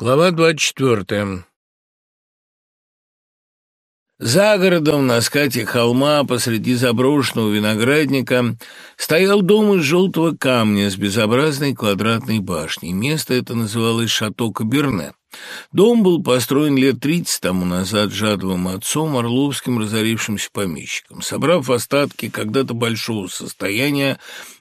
Глава двадцать четвертая. За городом на скате холма посреди заброшенного виноградника стоял дом из желтого камня с безобразной квадратной башней. Место это называлось Шато Каберне. Дом был построен лет тридцать тому назад жадовым отцом, орловским разорившимся помещиком. Собрав остатки когда-то большого состояния,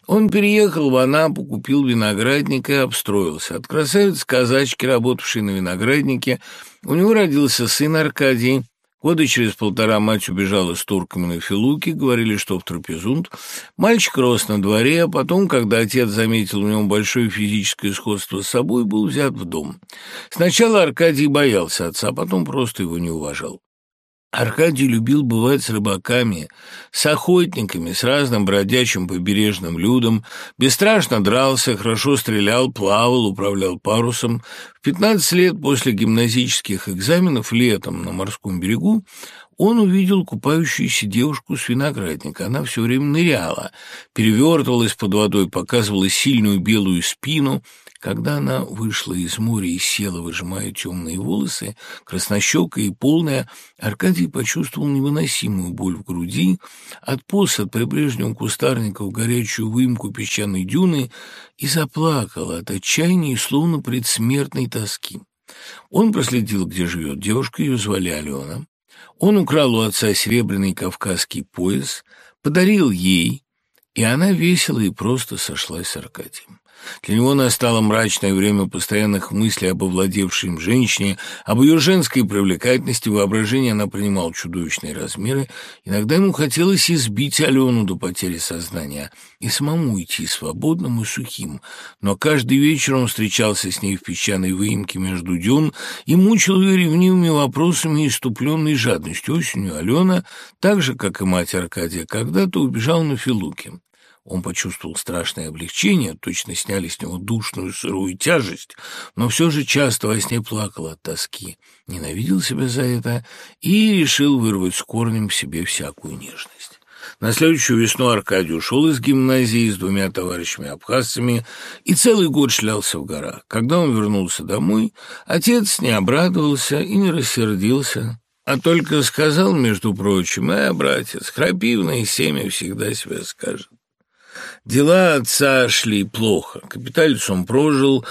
он переехал в Анапу, купил виноградник и обстроился. От красавицы-казачки, работавшей на винограднике, у него родился сын Аркадий. Года через полтора мать убежала с турками на Филуки, говорили, что в Трапезунд. Мальчик рос на дворе, а потом, когда отец заметил в нем большое физическое сходство с собой, был взят в дом. Сначала Аркадий боялся отца, а потом просто его не уважал. Аркадий любил бывать с рыбаками, с охотниками, с разным бродячим побережным людом, бесстрашно дрался, хорошо стрелял, плавал, управлял парусом. В 15 лет после гимназических экзаменов летом на морском берегу он увидел купающуюся девушку с виноградника. Она все время ныряла, перевертывалась под водой, показывала сильную белую спину — когда она вышла из моря и села, выжимая темные волосы, краснощекая и полная, Аркадий почувствовал невыносимую боль в груди, отполз от прибрежнего кустарника в горячую выемку песчаной дюны и заплакал от отчаяния и словно предсмертной тоски. Он проследил, где живет девушка, ее звали Алена. Он украл у отца серебряный кавказский пояс, подарил ей, и она весело и просто сошлась с Аркадием. Для него настало мрачное время постоянных мыслей об овладевшей им женщине, об ее женской привлекательности, воображение она принимала чудовищные размеры. Иногда ему хотелось избить Алену до потери сознания и самому идти свободным и сухим. Но каждый вечер он встречался с ней в песчаной выемке между дюн и мучил ее ревнивыми вопросами и иступленной жадностью. Осенью Алена, так же, как и мать Аркадия, когда-то убежала на Филуке. Он почувствовал страшное облегчение, точно сняли с него душную сырую тяжесть, но все же часто во сне плакал от тоски, ненавидел себя за это и решил вырвать с корнем в себе всякую нежность. На следующую весну Аркадий ушел из гимназии с двумя товарищами-абхазцами и целый год шлялся в горах. Когда он вернулся домой, отец не обрадовался и не рассердился, а только сказал, между прочим, «Э, братец, крапивное семя всегда себя скажет». Дела отца шли плохо. Капиталец он прожил,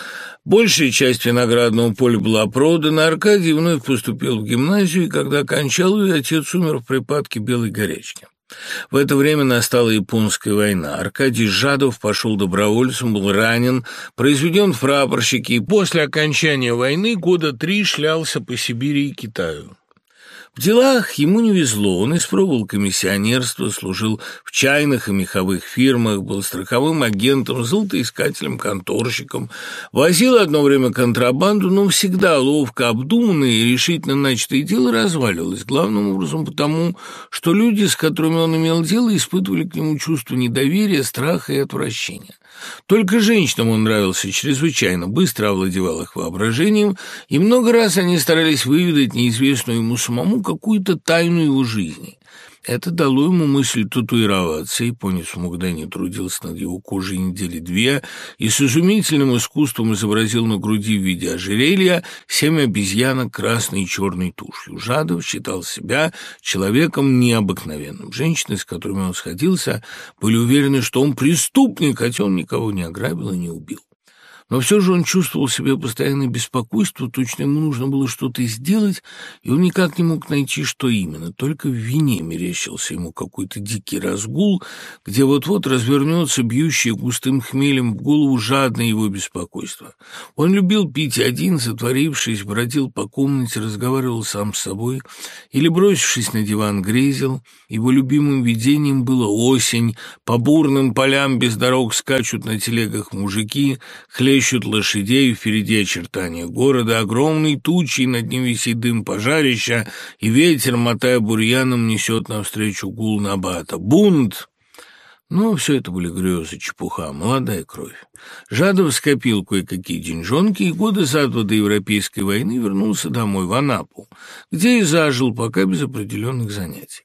большая часть виноградного поля была продана, Аркадий вновь поступил в гимназию, и когда окончал ее, отец умер в припадке белой горячки. В это время настала японская война. Аркадий Жадов пошел добровольцем, был ранен, произведен в прапорщики и после окончания войны года три шлялся по Сибири и Китаю. В делах ему не везло, он испробовал комиссионерство, служил в чайных и меховых фирмах, был страховым агентом, золотоискателем, конторщиком, возил одно время контрабанду, но всегда ловко обдуманное и решительно начатое дело разваливалось, главным образом потому, что люди, с которыми он имел дело, испытывали к нему чувство недоверия, страха и отвращения. Только женщинам он нравился чрезвычайно, быстро овладевал их воображением, и много раз они старались выведать неизвестную ему самому какую-то тайну его жизни. Это дало ему мысль татуироваться. Японец в Магдане трудился над его кожей недели две и с изумительным искусством изобразил на груди в виде ожерелья семь обезьянок красной и черной тушью. Жадов считал себя человеком необыкновенным. Женщины, с которыми он сходился, были уверены, что он преступник, хотя он никого не ограбил и не убил. Но все же он чувствовал себе постоянное беспокойство, точно ему нужно было что-то сделать, и он никак не мог найти, что именно. Только в вине мерещился ему какой-то дикий разгул, где вот-вот развернется бьющее густым хмелем в голову жадное его беспокойство. Он любил пить один, затворившись, бродил по комнате, разговаривал сам с собой или, бросившись на диван, грезил. Его любимым видением было осень, по бурным полям без дорог скачут на телегах мужики, хлещут ищут лошадей, впереди очертания города, огромный тучей, над ним висит дым пожарища, и ветер, мотая бурьяном, несет навстречу гул набата. Бунт! Но все это были грезы, чепуха, молодая кровь. Жадов скопил кое-какие деньжонки, и годы за два до Европейской войны вернулся домой, в Анапу, где и зажил, пока без определенных занятий.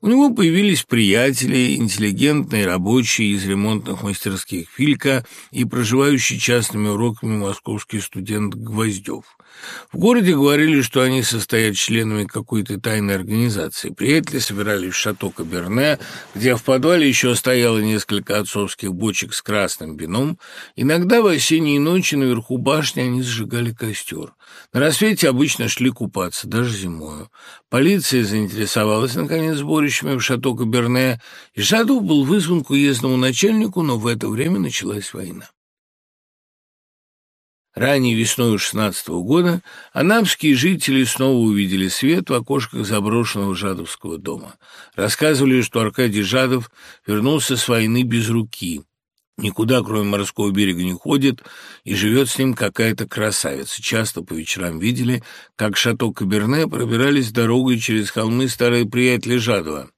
У него появились приятели, интеллигентные рабочие из ремонтных мастерских Филька и проживающий частными уроками московский студент Гвоздев. В городе говорили, что они состоят членами какой-то тайной организации. Приятели собирались в шато Каберне, где в подвале еще стояло несколько отцовских бочек с красным вином. Иногда в осенние ночи наверху башни они сжигали костер. На рассвете обычно шли купаться, даже зимою. Полиция заинтересовалась, наконец, сборищами в шато Каберне, и Жадов был вызван к уездному начальнику, но в это время началась война. Ранней весной 16 -го года анамские жители снова увидели свет в окошках заброшенного Жадовского дома. Рассказывали, что Аркадий Жадов вернулся с войны без руки. Никуда, кроме морского берега, не ходит, и живет с ним какая-то красавица. Часто по вечерам видели, как шато Каберне пробирались дорогой через холмы старые приятели Жадова.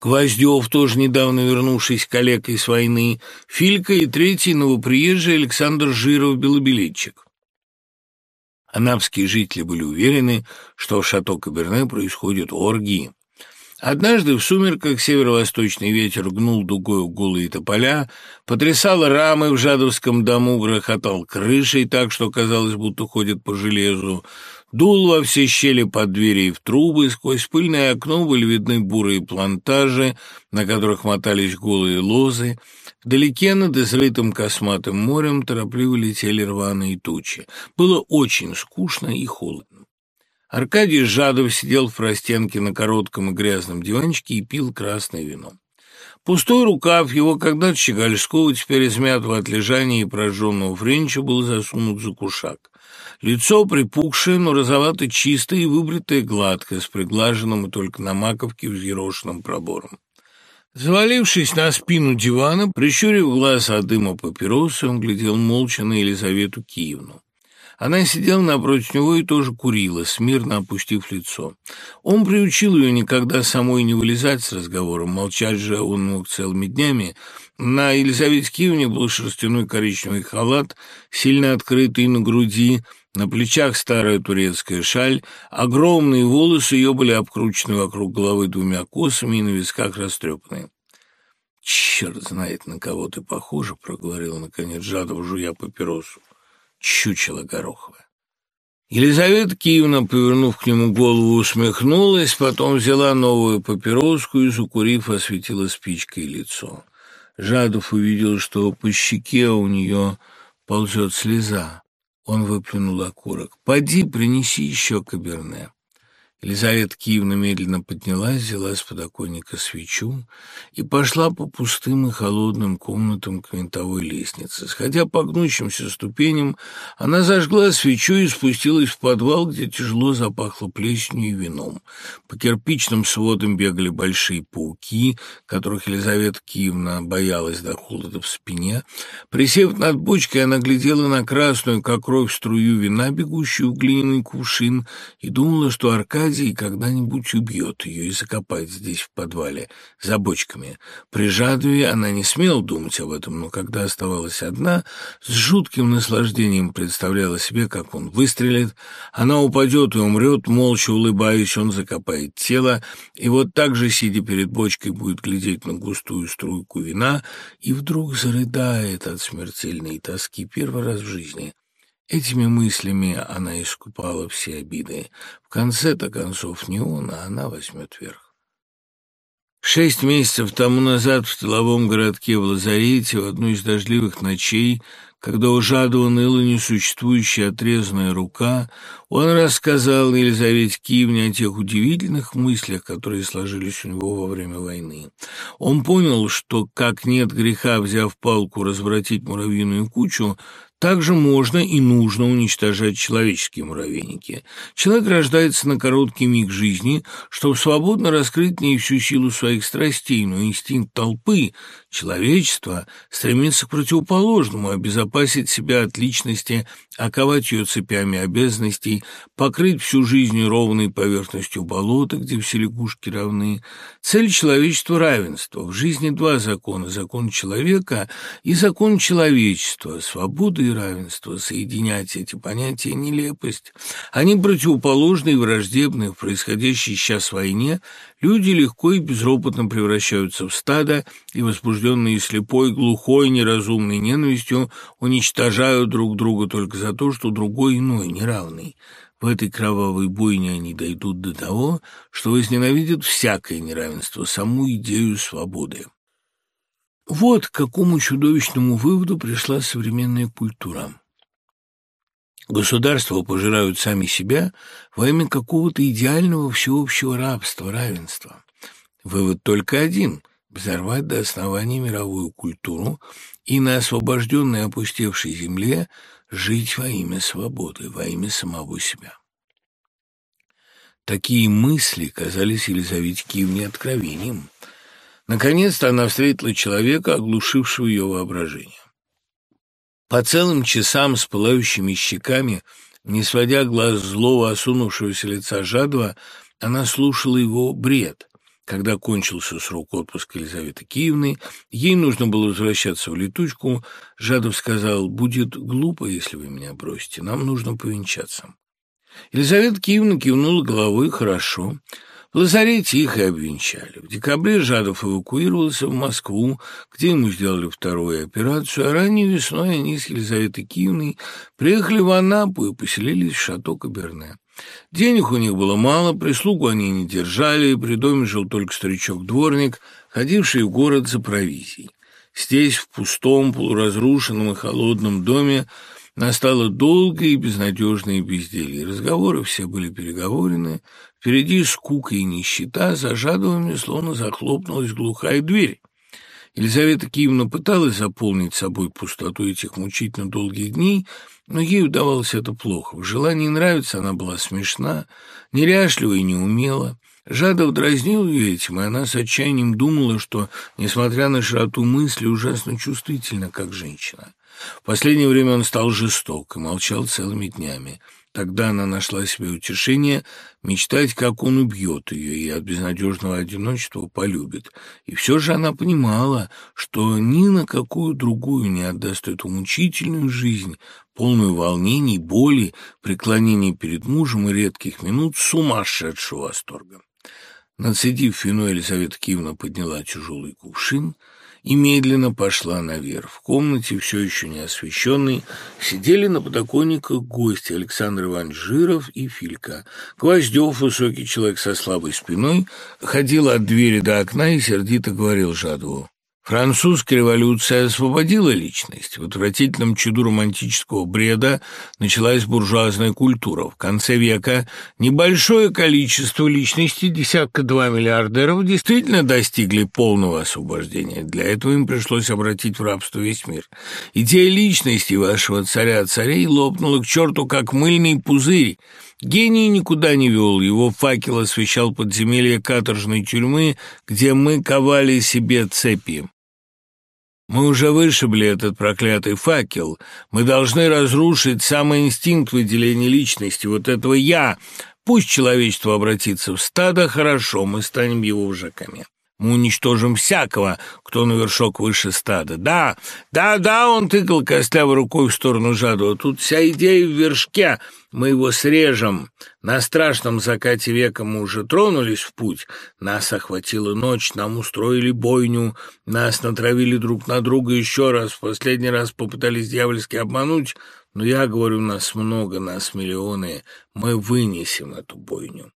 Гвоздев, тоже недавно вернувшись коллегой с войны, Филька и третий новоприезжий Александр Жиров-Белобилетчик. Анапские жители были уверены, что в шато Каберне происходят оргии. Однажды в сумерках северо-восточный ветер гнул дугою голые тополя, потрясал рамы в Жадовском дому, грохотал крышей так, что казалось, будто ходит по железу, дул во все щели под двери и в трубы, сквозь пыльное окно были видны бурые плантажи, на которых мотались голые лозы, Вдалеке над изрытым косматым морем торопливо летели рваные тучи. Было очень скучно и холодно. Аркадий Жадов сидел в простенке на коротком и грязном диванчике и пил красное вино. Пустой рукав его когда-то щегольского, теперь измятого от лежания и прожженного френча, был засунут за кушак. Лицо припухшее, но розовато чистое и выбритое гладко, с приглаженным и только на маковке взъерошенным пробором. Завалившись на спину дивана, прищурив глаз от дыма папиросы, он глядел молча на Елизавету Киевну. Она сидела напротив него и тоже курила, смирно опустив лицо. Он приучил ее никогда самой не вылезать с разговором, молчать же он мог целыми днями. На Елизавете Киевне был шерстяной коричневый халат, сильно открытый на груди, на плечах старая турецкая шаль, огромные волосы ее были обкручены вокруг головы двумя косами и на висках растрепаны. «Черт знает, на кого ты похожа», — проговорила, наконец, Жадов, жуя папиросу чучело гороховое. Елизавета Киевна, повернув к нему голову, усмехнулась, потом взяла новую папироску и, закурив, осветила спичкой лицо. Жадов увидел, что по щеке у нее ползет слеза. Он выплюнул окурок. «Поди, принеси еще каберне». Елизавета Киевна медленно поднялась, взяла с подоконника свечу и пошла по пустым и холодным комнатам к винтовой лестнице. Сходя по гнущимся ступеням, она зажгла свечу и спустилась в подвал, где тяжело запахло плесенью и вином. По кирпичным сводам бегали большие пауки, которых Елизавета Киевна боялась до холода в спине. Присев над бочкой, она глядела на красную, как кровь, струю вина, бегущую в глиняный кувшин, и думала, что Аркадий Аркадий когда-нибудь убьет ее и закопает здесь, в подвале, за бочками. При Жадове она не смела думать об этом, но когда оставалась одна, с жутким наслаждением представляла себе, как он выстрелит, она упадет и умрет, молча улыбаясь, он закопает тело, и вот так же, сидя перед бочкой, будет глядеть на густую струйку вина и вдруг зарыдает от смертельной тоски первый раз в жизни. Этими мыслями она искупала все обиды. В конце-то концов не он, а она возьмет верх. Шесть месяцев тому назад в тыловом городке в Лазарете в одну из дождливых ночей, когда у Жадова ныла несуществующая отрезанная рука, он рассказал Елизавете Киевне о тех удивительных мыслях, которые сложились у него во время войны. Он понял, что, как нет греха, взяв палку, развратить муравьиную кучу, также можно и нужно уничтожать человеческие муравейники. Человек рождается на короткий миг жизни, чтобы свободно раскрыть в ней всю силу своих страстей, но инстинкт толпы, человечества, стремится к противоположному, обезопасить себя от личности, оковать ее цепями обязанностей, покрыть всю жизнь ровной поверхностью болота, где все лягушки равны. Цель человечества – равенство. В жизни два закона – закон человека и закон человечества, свобода и равенство. Соединять эти понятия – нелепость. Они противоположны и враждебны. В происходящей сейчас войне люди легко и безропотно превращаются в стадо, и возбужденные слепой, глухой, неразумной ненавистью уничтожают друг друга только за то, что другой иной, неравный. В этой кровавой бойне они дойдут до того, что возненавидят всякое неравенство, саму идею свободы. Вот к какому чудовищному выводу пришла современная культура. Государства пожирают сами себя во имя какого-то идеального всеобщего рабства, равенства. Вывод только один – взорвать до основания мировую культуру и на освобожденной опустевшей земле жить во имя свободы, во имя самого себя. Такие мысли казались Елизавете Киевне откровением. Наконец-то она встретила человека, оглушившего ее воображение. По целым часам с пылающими щеками, не сводя глаз злого, осунувшегося лица Жадова, она слушала его бред. Когда кончился срок отпуска Елизаветы Киевны, ей нужно было возвращаться в летучку. Жадов сказал, «Будет глупо, если вы меня бросите, нам нужно повенчаться». Елизавета Киевна кивнула головой «хорошо». Их и обвенчали. В декабре Жадов эвакуировался в Москву, где ему сделали вторую операцию, а ранней весной они с Елизаветой Киевной приехали в Анапу и поселились в шато Каберне. Денег у них было мало, прислугу они не держали, и при доме жил только старичок-дворник, ходивший в город за провизией. Здесь, в пустом, полуразрушенном и холодном доме, Настало долгое и безнадежное безделье. Разговоры все были переговорены. Впереди скука и нищета, за жадовыми словно захлопнулась глухая дверь. Елизавета Киевна пыталась заполнить собой пустоту этих мучительно долгих дней, но ей удавалось это плохо. В желании нравиться она была смешна, неряшлива и неумела. Жадов дразнил ее этим, и она с отчаянием думала, что, несмотря на широту мысли, ужасно чувствительна, как женщина. В последнее время он стал жесток и молчал целыми днями. Тогда она нашла себе утешение мечтать, как он убьет ее и от безнадежного одиночества полюбит. И все же она понимала, что ни на какую другую не отдаст эту мучительную жизнь, полную волнений, боли, преклонений перед мужем и редких минут сумасшедшего восторга. Нацедив вино, Елизавета Киевна подняла тяжелый кувшин — и медленно пошла наверх. В комнате, все еще не освещенной, сидели на подоконниках гости Александр Иванович Жиров и Филька. Гвоздев, высокий человек со слабой спиной, ходил от двери до окна и сердито говорил Жадову. Французская революция освободила личность. В отвратительном чуду романтического бреда началась буржуазная культура. В конце века небольшое количество личностей, десятка-два миллиардеров, действительно достигли полного освобождения. Для этого им пришлось обратить в рабство весь мир. Идея личности вашего царя-царей лопнула к черту, как мыльный пузырь. Гений никуда не вел, его факел освещал подземелье каторжной тюрьмы, где мы ковали себе цепи. Мы уже вышибли этот проклятый факел. Мы должны разрушить самый инстинкт выделения личности, вот этого «я». Пусть человечество обратится в стадо, хорошо, мы станем его вжаками. Мы уничтожим всякого, кто на вершок выше стада. Да, да, да, он тыкал костлявой рукой в сторону Жадова. Тут вся идея в вершке. Мы его срежем. На страшном закате века мы уже тронулись в путь. Нас охватила ночь, нам устроили бойню, нас натравили друг на друга еще раз. В последний раз попытались дьявольски обмануть, но я говорю, нас много, нас миллионы. Мы вынесем эту бойню.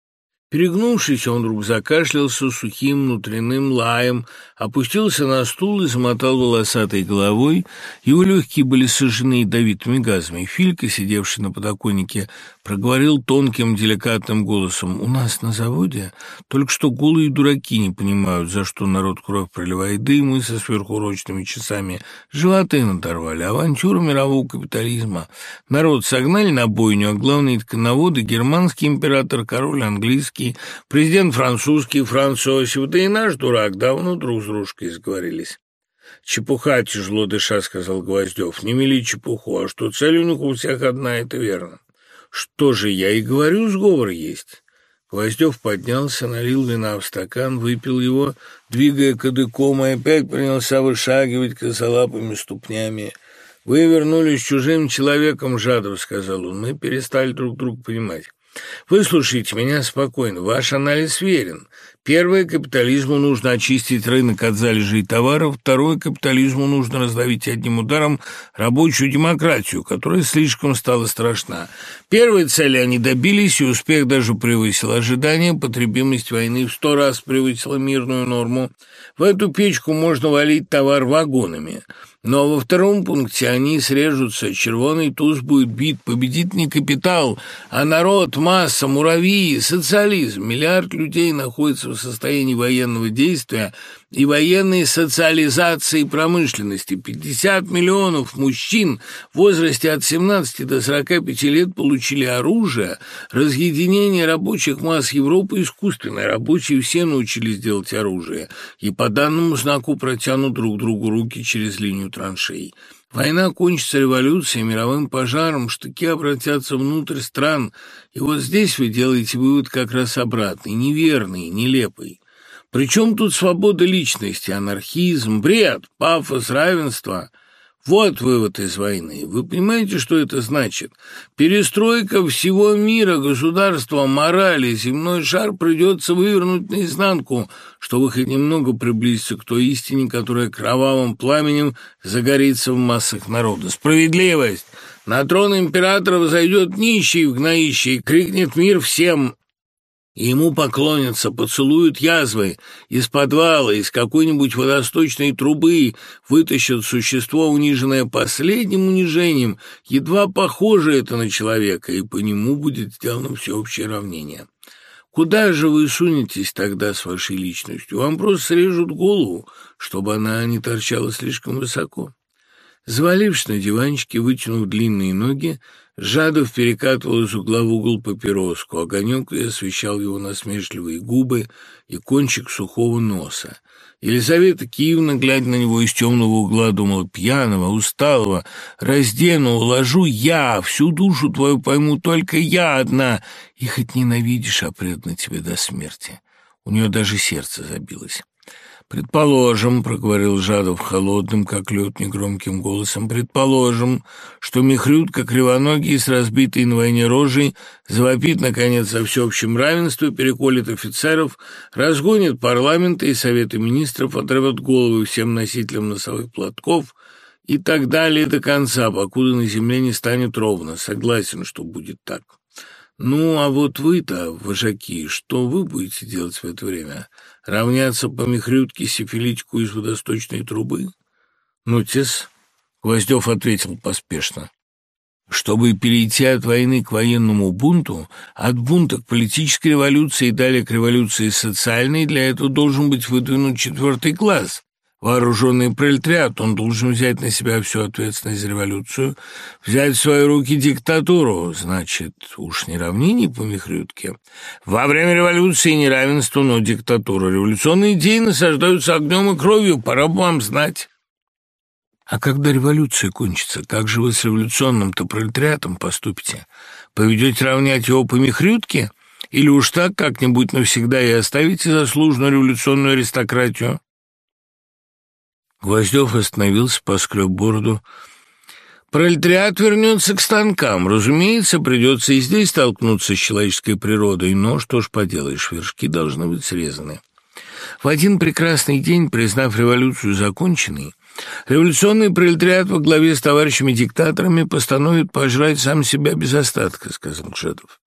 Перегнувшись, он вдруг закашлялся сухим внутренним лаем, опустился на стул и замотал волосатой головой. Его легкие были сожжены ядовитыми газами. Филька, сидевший на подоконнике, проговорил тонким, деликатным голосом. «У нас на заводе только что голые дураки не понимают, за что народ кровь проливает дым и со сверхурочными часами животы надорвали. Авантюра мирового капитализма. Народ согнали на бойню, а главные ткановоды — германский император, король английский, немецкий, президент французский, Франц Иосиф, да и наш дурак давно друг с дружкой сговорились. «Чепуха, тяжело дыша», — сказал Гвоздев. «Не мели чепуху, а что цель у них у всех одна, это верно». «Что же, я и говорю, сговор есть». Гвоздев поднялся, налил вина в стакан, выпил его, двигая кадыком, и опять принялся вышагивать косолапыми ступнями. «Вы вернулись чужим человеком, Жадов», — сказал он. «Мы перестали друг друга понимать. Выслушайте меня спокойно. Ваш анализ верен. Первое, капитализму нужно очистить рынок от залежей товаров. Второе, капитализму нужно раздавить одним ударом рабочую демократию, которая слишком стала страшна. Первой цели они добились, и успех даже превысил ожидания. Потребимость войны в сто раз превысила мирную норму. В эту печку можно валить товар вагонами. Но во втором пункте они срежутся, червоный туз будет бит, победит не капитал, а народ, масса, муравьи, социализм. Миллиард людей находится в состоянии военного действия и военной социализации промышленности. 50 миллионов мужчин в возрасте от 17 до 45 лет получили оружие. Разъединение рабочих масс Европы искусственное. Рабочие все научились делать оружие. И по данному знаку протянут друг другу руки через линию траншей. Война кончится революцией, мировым пожаром, штыки обратятся внутрь стран. И вот здесь вы делаете вывод как раз обратный, неверный, нелепый. Причем тут свобода личности, анархизм, бред, пафос, равенство? Вот вывод из войны. Вы понимаете, что это значит? Перестройка всего мира, государства, морали, земной шар придется вывернуть наизнанку, чтобы хоть немного приблизиться к той истине, которая кровавым пламенем загорится в массах народа. Справедливость! На трон императора взойдет нищий в гноищий, крикнет мир всем, и ему поклонятся, поцелуют язвы, из подвала, из какой-нибудь водосточной трубы вытащат существо, униженное последним унижением, едва похоже это на человека, и по нему будет сделано всеобщее равнение. Куда же вы сунетесь тогда с вашей личностью? Вам просто срежут голову, чтобы она не торчала слишком высоко. Завалившись на диванчике, вытянув длинные ноги, Жадов перекатывал из угла в угол папироску, огонек освещал его насмешливые губы и кончик сухого носа. Елизавета Киевна, глядя на него из темного угла, думала, пьяного, усталого, раздену, уложу я, всю душу твою пойму только я одна, и хоть ненавидишь, а предана тебе до смерти. У нее даже сердце забилось. «Предположим», — проговорил Жадов холодным, как лед, негромким голосом, «предположим, что Михрютка, кривоногий, с разбитой на войне рожей, завопит, наконец, о всеобщем равенстве, переколет офицеров, разгонит парламенты и советы министров, отрывет головы всем носителям носовых платков» и так далее до конца, покуда на земле не станет ровно. Согласен, что будет так. Ну, а вот вы-то, вожаки, что вы будете делать в это время? Равняться по мехрютке сифилитику из водосточной трубы? Ну, тес, Гвоздев ответил поспешно. Чтобы перейти от войны к военному бунту, от бунта к политической революции и далее к революции социальной, для этого должен быть выдвинут четвертый класс, Вооруженный пролетариат, он должен взять на себя всю ответственность за революцию, взять в свои руки диктатуру, значит, уж не равнение по Михрютке. Во время революции неравенство, но диктатура. Революционные идеи насаждаются огнем и кровью, пора бы вам знать. А когда революция кончится, как же вы с революционным-то пролетариатом поступите? Поведете равнять его по Михрютке? Или уж так как-нибудь навсегда и оставите заслуженную революционную аристократию? Гвоздев остановился, поскреб бороду. Пролетариат вернется к станкам. Разумеется, придется и здесь столкнуться с человеческой природой, но что ж поделаешь, вершки должны быть срезаны. В один прекрасный день, признав революцию законченной, революционный пролетариат во главе с товарищами-диктаторами постановит пожрать сам себя без остатка, сказал Жедов.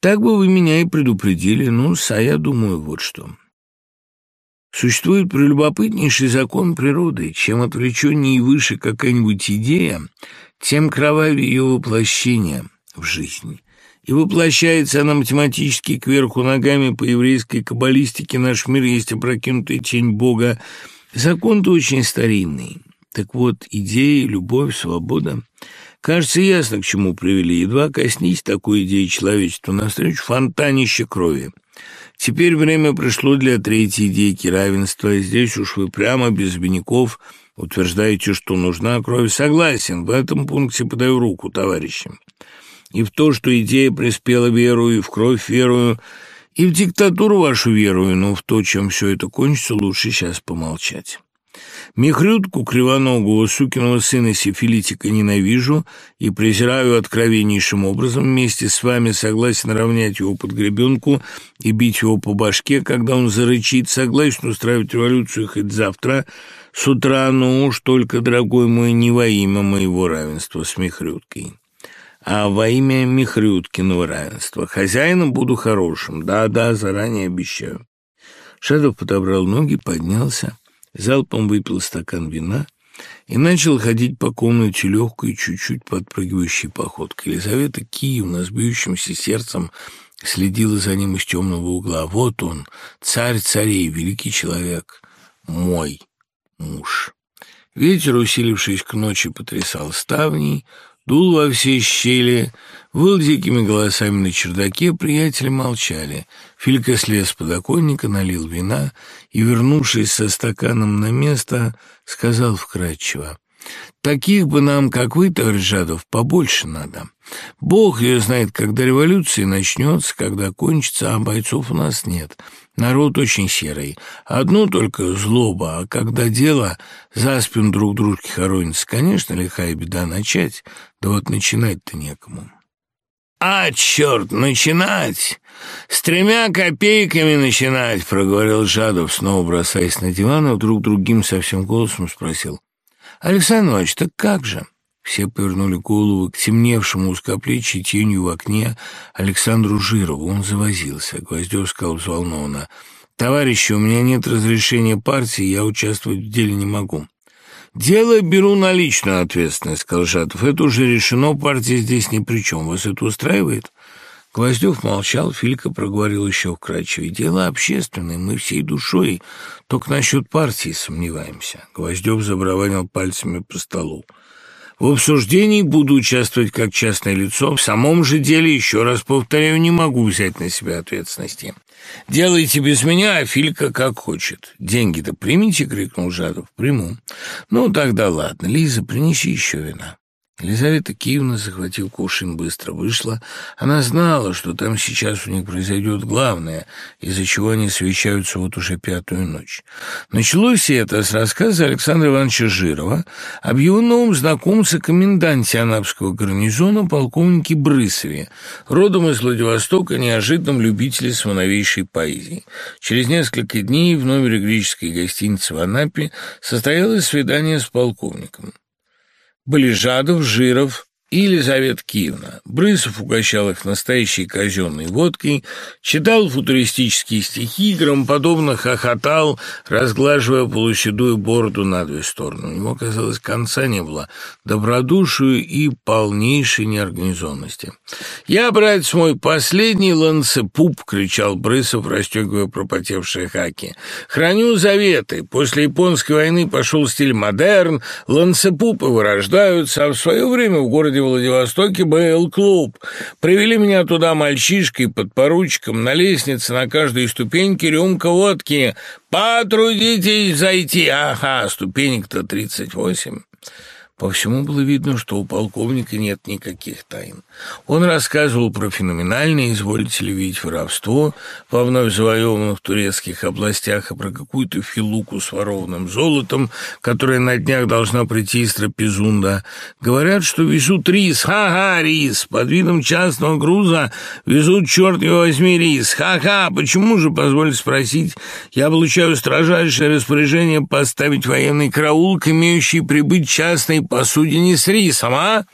Так бы вы меня и предупредили, ну, а я думаю вот что. Существует прелюбопытнейший закон природы. Чем отвлеченнее и выше какая-нибудь идея, тем кровавее ее воплощение в жизни. И воплощается она математически кверху ногами по еврейской каббалистике. Наш мир есть опрокинутая тень Бога. Закон-то очень старинный. Так вот, идеи, любовь, свобода. Кажется, ясно, к чему привели. Едва коснись такой идеи человечества, навстречу фонтанище крови. Теперь время пришло для третьей идейки равенства, здесь уж вы прямо, без обиняков, утверждаете, что нужна кровь. Согласен, в этом пункте подаю руку, товарищи. И в то, что идея приспела верую, и в кровь верую, и в диктатуру вашу верую, но в то, чем все это кончится, лучше сейчас помолчать. Мехрютку кривоногого сукиного сына сифилитика ненавижу и презираю откровеннейшим образом. Вместе с вами согласен равнять его под гребенку и бить его по башке, когда он зарычит. Согласен устраивать революцию хоть завтра с утра, но уж только, дорогой мой, не во имя моего равенства с Мехрюткой а во имя Михрюткиного равенства. Хозяином буду хорошим, да-да, заранее обещаю. Шадов подобрал ноги, поднялся, залпом выпил стакан вина и начал ходить по комнате легкой, чуть-чуть подпрыгивающей походкой. Елизавета Киевна с бьющимся сердцем следила за ним из темного угла. Вот он, царь царей, великий человек, мой муж. Ветер, усилившись к ночи, потрясал ставней, дул во все щели, выл дикими голосами на чердаке, приятели молчали. Филька слез с подоконника, налил вина и, вернувшись со стаканом на место, сказал вкратчиво. Таких бы нам, как вы, товарищ Жадов, побольше надо. Бог ее знает, когда революция начнется, когда кончится, а бойцов у нас нет. Народ очень серый. Одно только злоба, а когда дело за спину друг дружки хоронится, конечно, лихая беда начать, да вот начинать-то некому. «А, черт, начинать! С тремя копейками начинать!» — проговорил Жадов, снова бросаясь на диван, и вдруг другим совсем голосом спросил. «Александр Иванович, так как же?» Все повернули голову к темневшему узкоплечьей тенью в окне Александру Жирову. Он завозился. Гвоздев сказал взволнованно. «Товарищи, у меня нет разрешения партии, я участвовать в деле не могу». «Дело беру на личную ответственность», — сказал Жатов. «Это уже решено, партия здесь ни при чем. Вас это устраивает?» Гвоздев молчал, Филька проговорил еще вкратчиво. «Дело общественное, мы всей душой, только насчет партии сомневаемся». Гвоздев забраванил пальцами по столу. В обсуждении буду участвовать как частное лицо. В самом же деле, еще раз повторяю, не могу взять на себя ответственности. Делайте без меня, а Филька как хочет. Деньги-то примите, крикнул Жадов. Приму. Ну, тогда ладно. Лиза, принеси еще вина. Елизавета Киевна, захватив кувшин, быстро вышла. Она знала, что там сейчас у них произойдет главное, из-за чего они свечаются вот уже пятую ночь. Началось это с рассказа Александра Ивановича Жирова об его новом знакомце, коменданте Анапского гарнизона, полковнике Брысове, родом из Владивостока, неожиданном любителе своновейшей поэзии. Через несколько дней в номере греческой гостиницы в Анапе состоялось свидание с полковником. Ближадов, Жиров и Елизавета Киевна. Брысов угощал их настоящей казенной водкой, читал футуристические стихи, громоподобно хохотал, разглаживая полуседую бороду на две стороны. У него, казалось, конца не было добродушию и полнейшей неорганизованности. «Я, братец мой, последний ланцепуп!» — кричал Брысов, расстегивая пропотевшие хаки. «Храню заветы. После японской войны пошел стиль модерн, ланцепупы вырождаются, а в свое время в городе Владивостоке был клуб. Привели меня туда мальчишкой под поручиком, на лестнице на каждой ступеньке рюмка водки. Потрудитесь зайти. Ага, ступенек-то тридцать восемь. По всему было видно, что у полковника нет никаких тайн. Он рассказывал про феноменальное, изволите ли видеть, воровство во вновь завоеванных турецких областях и про какую-то филуку с ворованным золотом, которая на днях должна прийти из Трапезунда. Говорят, что везут рис. Ха-ха, рис! Под видом частного груза везут, черт его возьми, рис. Ха-ха! Почему же, позвольте спросить, я получаю строжайшее распоряжение поставить военный караул к имеющей прибыть частной посудине с рисом, а?»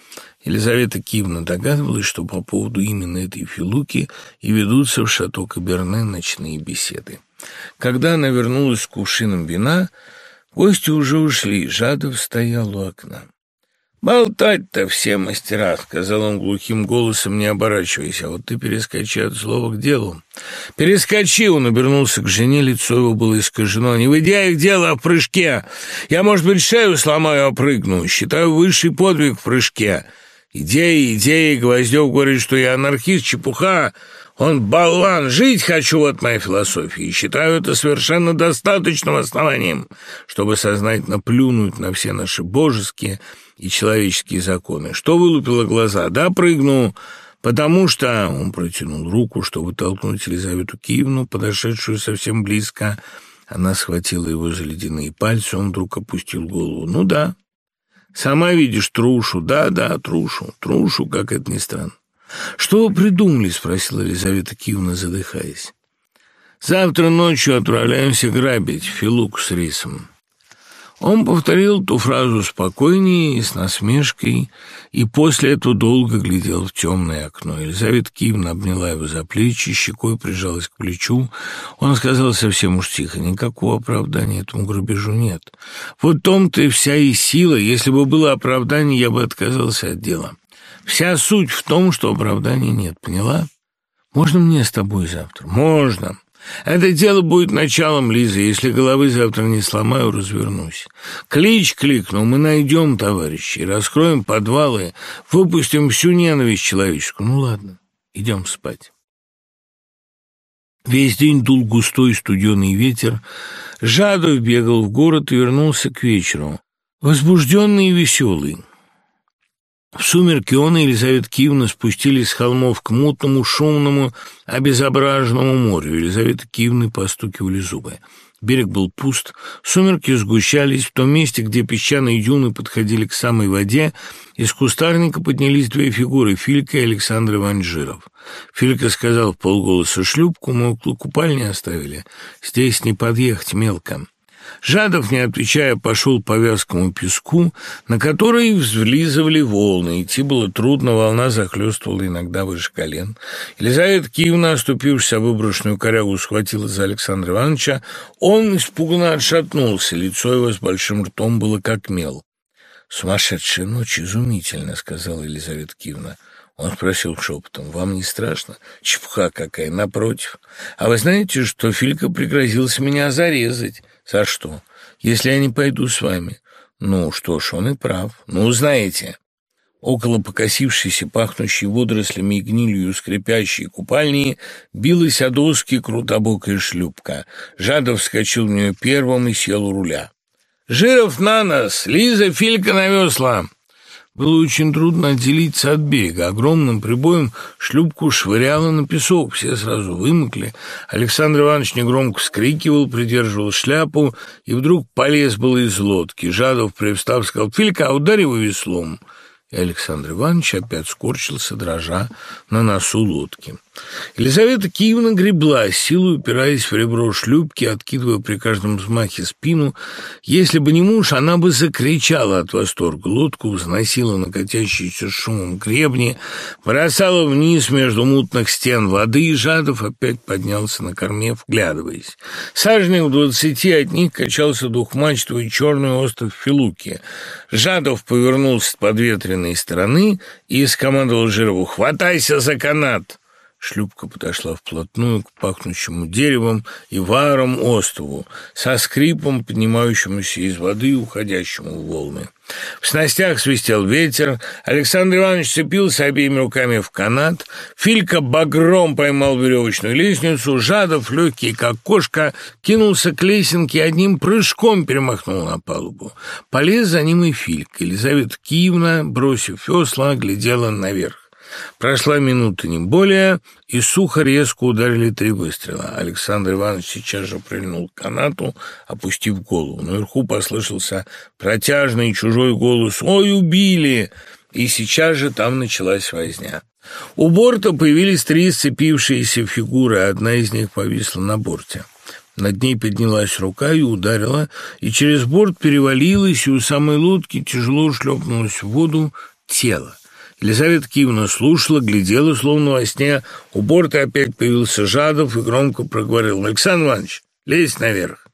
Елизавета Киевна догадывалась, что по поводу именно этой филуки и ведутся в шато Каберне ночные беседы. Когда она вернулась с кувшином вина, гости уже ушли, Жадов стоял у окна. «Болтать-то все мастера», — сказал он глухим голосом, не оборачиваясь, «а вот ты перескочи от слова к делу». «Перескочи!» — он обернулся к жене, лицо его было искажено. «Не выйдя их дело в прыжке! Я, может быть, шею сломаю, а прыгну. Считаю высший подвиг в прыжке. Идеи, идеи, Гвоздев говорит, что я анархист, чепуха. Он болван, жить хочу, вот моя философия, и считаю это совершенно достаточным основанием, чтобы сознательно плюнуть на все наши божеские и человеческие законы. Что вылупило глаза? Да, прыгну, потому что... Он протянул руку, чтобы толкнуть Елизавету Киевну, подошедшую совсем близко, Она схватила его за ледяные пальцы, он вдруг опустил голову. «Ну да, сама видишь трушу, да-да, трушу, трушу, как это ни странно». «Что вы придумали?» — спросила Елизавета Киевна, задыхаясь. «Завтра ночью отправляемся грабить Филук с рисом». Он повторил ту фразу спокойнее и с насмешкой, и после этого долго глядел в темное окно. Елизавета Киевна обняла его за плечи, щекой прижалась к плечу. Он сказал совсем уж тихо, никакого оправдания этому грабежу нет. Вот том-то и вся и сила. Если бы было оправдание, я бы отказался от дела. Вся суть в том, что оправдания нет, поняла? Можно мне с тобой завтра? Можно. Это дело будет началом, Лиза. Если головы завтра не сломаю, развернусь. Клич кликнул, мы найдем товарищей, раскроем подвалы, выпустим всю ненависть человеческую. Ну ладно, идем спать. Весь день дул густой студеный ветер. Жадов бегал в город и вернулся к вечеру. Возбужденный и веселый. В сумерки он и Елизавета Киевна спустились с холмов к мутному, шумному, обезображенному морю. Елизавета Киевны постукивали зубы. Берег был пуст, сумерки сгущались. В том месте, где песчаные дюны подходили к самой воде, из кустарника поднялись две фигуры — Филька и Александр Иванович Жиров. Филька сказал в полголоса шлюпку, мы около купальни оставили. Здесь не подъехать мелко. Жадов, не отвечая, пошел по вязкому песку, на который взлизывали волны. Идти было трудно, волна захлестывала иногда выше колен. Елизавета Киевна, оступившись об выброшенную корягу, схватила за Александра Ивановича. Он испуганно отшатнулся, лицо его с большим ртом было как мел. «Сумасшедшая ночь, изумительно», — сказала Елизавета Киевна. Он спросил шепотом, «Вам не страшно?» «Чепуха какая, напротив. А вы знаете, что Филька пригрозился меня зарезать?» «За что? Если я не пойду с вами?» «Ну что ж, он и прав. Ну, знаете». Около покосившейся, пахнущей водорослями и гнилью скрипящей купальни билась о доски крутобокая шлюпка. Жадов вскочил в нее первым и сел у руля. «Жиров на нас! Лиза, Филька на весла!» Было очень трудно отделиться от берега. Огромным прибоем шлюпку швыряло на песок. Все сразу вымокли. Александр Иванович негромко вскрикивал, придерживал шляпу и вдруг полез было из лодки. Жадов, привстав, сказал «Филька, ударь его веслом!» И Александр Иванович опять скорчился, дрожа на носу лодки. Елизавета Киевна гребла, силой упираясь в ребро шлюпки, откидывая при каждом взмахе спину. Если бы не муж, она бы закричала от восторга. Лодку взносила на катящийся шумом гребни, бросала вниз между мутных стен воды, и Жадов опять поднялся на корме, вглядываясь. Саженный в двадцати от них качался двухмачтовый черный остров Филуки. Жадов повернулся с подветренной стороны и скомандовал Жирову «Хватайся за канат!» Шлюпка подошла вплотную к пахнущему деревом и варом острову, со скрипом, поднимающемуся из воды уходящему в волны. В снастях свистел ветер, Александр Иванович цепился обеими руками в канат, Филька багром поймал веревочную лестницу, Жадов, легкий как кошка, кинулся к лесенке и одним прыжком перемахнул на палубу. Полез за ним и Филька. Елизавета Киевна, бросив весла, глядела наверх. Прошла минута, не более, и сухо резко ударили три выстрела. Александр Иванович сейчас же прильнул к канату, опустив голову. Наверху послышался протяжный чужой голос «Ой, убили!» И сейчас же там началась возня. У борта появились три сцепившиеся фигуры, одна из них повисла на борте. Над ней поднялась рука и ударила, и через борт перевалилась, и у самой лодки тяжело шлепнулось в воду тело. Елизавета Киевна слушала, глядела, словно во сне. У борта опять появился Жадов и громко проговорил. «Александр Иванович, лезь наверх!»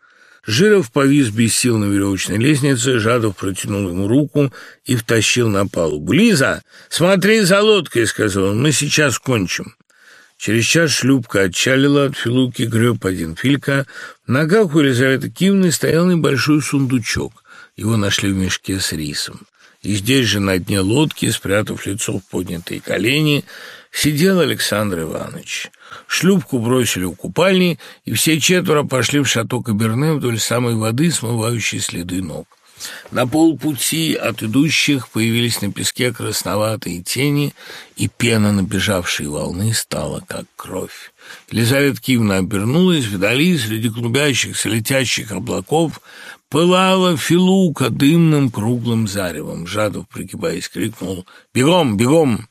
Жиров повис без сил на веревочной лестнице, Жадов протянул ему руку и втащил на палубу. «Лиза, смотри за лодкой!» — сказал он. «Мы сейчас кончим». Через час шлюпка отчалила от Филуки, греб один Филька. В ногах у Елизаветы Киевны стоял небольшой сундучок. Его нашли в мешке с рисом. И здесь же на дне лодки, спрятав лицо в поднятые колени, сидел Александр Иванович. Шлюпку бросили у купальни, и все четверо пошли в шато Каберне вдоль самой воды, смывающей следы ног. На полпути от идущих появились на песке красноватые тени, и пена набежавшей волны стала как кровь. Елизавета Киевна обернулась, вдали, среди клубящихся летящих облаков, пылала филука дымным круглым заревом. Жадов, пригибаясь, крикнул «Бегом, бегом!»